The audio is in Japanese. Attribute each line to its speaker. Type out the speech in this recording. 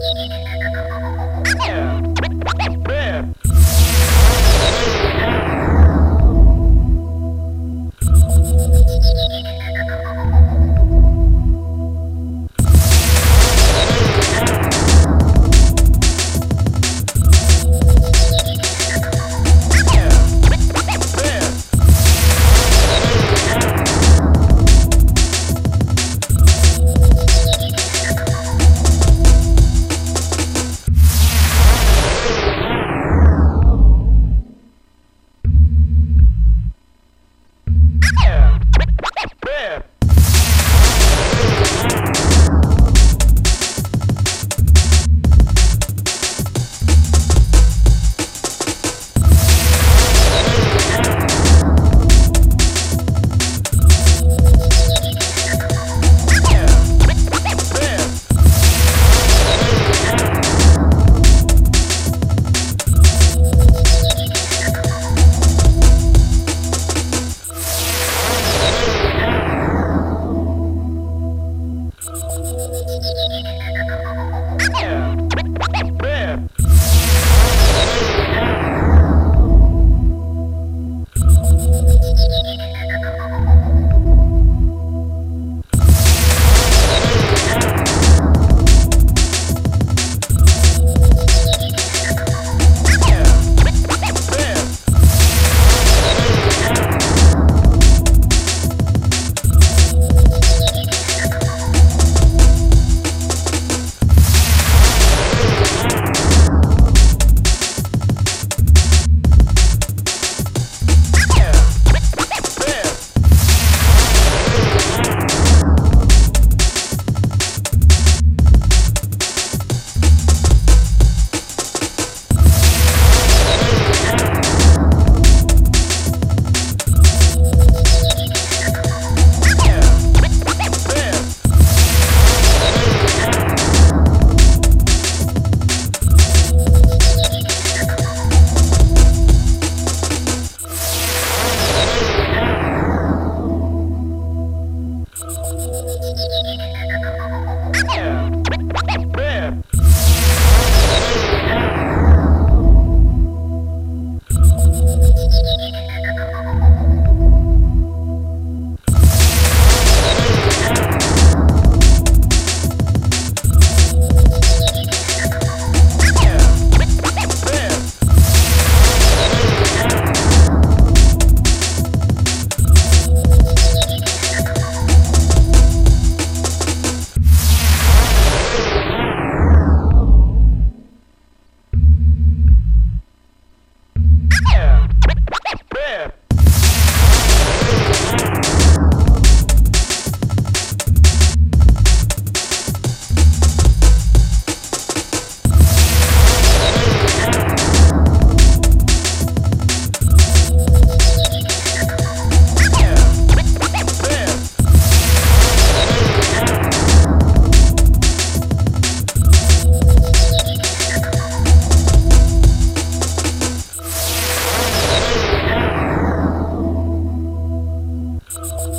Speaker 1: ななな。